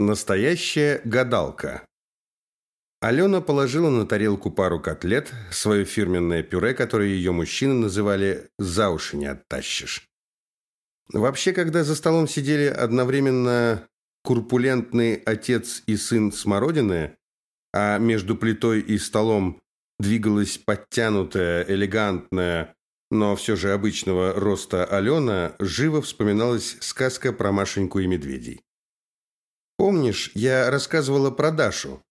Настоящая гадалка. Алена положила на тарелку пару котлет, свое фирменное пюре, которое ее мужчины называли «за уши не оттащишь». Вообще, когда за столом сидели одновременно курпулентный отец и сын Смородины, а между плитой и столом двигалась подтянутая, элегантная, но все же обычного роста Алена, живо вспоминалась сказка про Машеньку и медведей. Помнишь, я рассказывала про Дашу,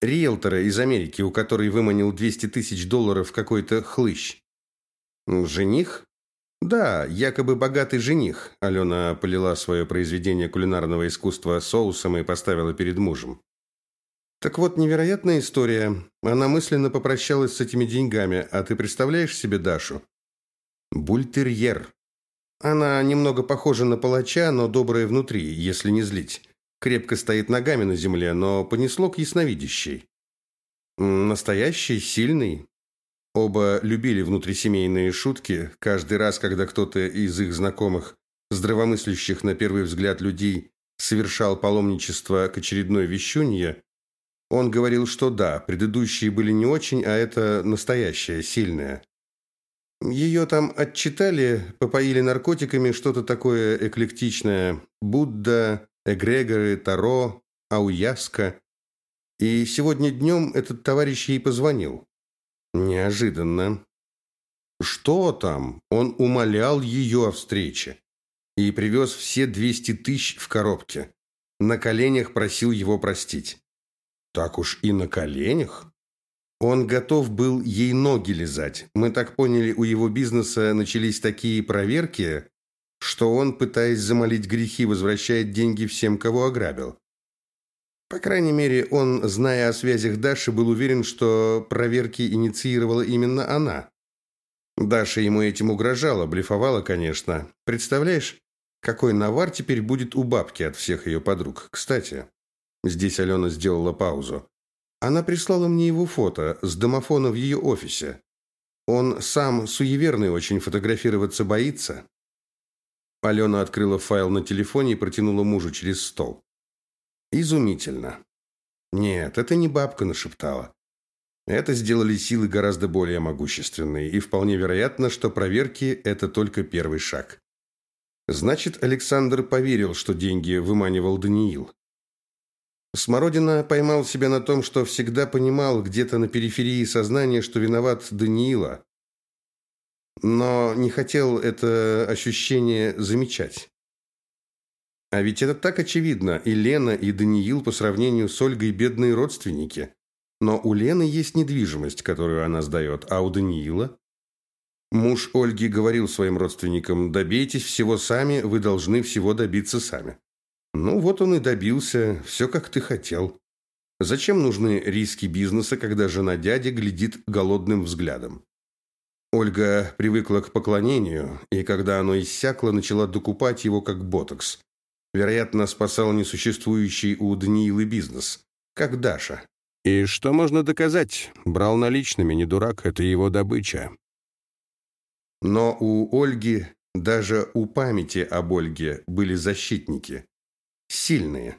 риэлтора из Америки, у которой выманил 200 тысяч долларов какой-то хлыщ? Жених? Да, якобы богатый жених. Алена полила свое произведение кулинарного искусства соусом и поставила перед мужем. Так вот, невероятная история. Она мысленно попрощалась с этими деньгами, а ты представляешь себе Дашу? Бультерьер. Она немного похожа на палача, но добрая внутри, если не злить крепко стоит ногами на земле, но понесло к ясновидящей. Настоящий, сильный. Оба любили внутрисемейные шутки. Каждый раз, когда кто-то из их знакомых, здравомыслящих на первый взгляд людей, совершал паломничество к очередной вещунье, он говорил, что да, предыдущие были не очень, а это настоящая, сильная. Ее там отчитали, попоили наркотиками, что-то такое эклектичное. Будда, эгрегоры, Таро, Ауяска. И сегодня днем этот товарищ ей позвонил. Неожиданно. Что там? Он умолял ее о встрече. И привез все 200 тысяч в коробке. На коленях просил его простить. Так уж и на коленях? Он готов был ей ноги лизать. Мы так поняли, у его бизнеса начались такие проверки, что он, пытаясь замолить грехи, возвращает деньги всем, кого ограбил. По крайней мере, он, зная о связях Даши, был уверен, что проверки инициировала именно она. Даша ему этим угрожала, блефовала, конечно. Представляешь, какой навар теперь будет у бабки от всех ее подруг. Кстати, здесь Алена сделала паузу. Она прислала мне его фото с домофона в ее офисе. Он сам суеверный очень, фотографироваться боится. Алена открыла файл на телефоне и протянула мужу через стол. Изумительно. Нет, это не бабка нашептала. Это сделали силы гораздо более могущественные, и вполне вероятно, что проверки – это только первый шаг. Значит, Александр поверил, что деньги выманивал Даниил. Смородина поймал себя на том, что всегда понимал где-то на периферии сознания, что виноват Даниила, но не хотел это ощущение замечать. А ведь это так очевидно. И Лена, и Даниил по сравнению с Ольгой бедные родственники. Но у Лены есть недвижимость, которую она сдает, а у Даниила... Муж Ольги говорил своим родственникам, добейтесь всего сами, вы должны всего добиться сами. Ну вот он и добился, все как ты хотел. Зачем нужны риски бизнеса, когда жена дяди глядит голодным взглядом? Ольга привыкла к поклонению, и когда оно иссякло, начала докупать его как ботокс. Вероятно, спасал несуществующий у Даниилы бизнес, как Даша. И что можно доказать? Брал наличными, не дурак, это его добыча. Но у Ольги, даже у памяти об Ольге были защитники. Сильные.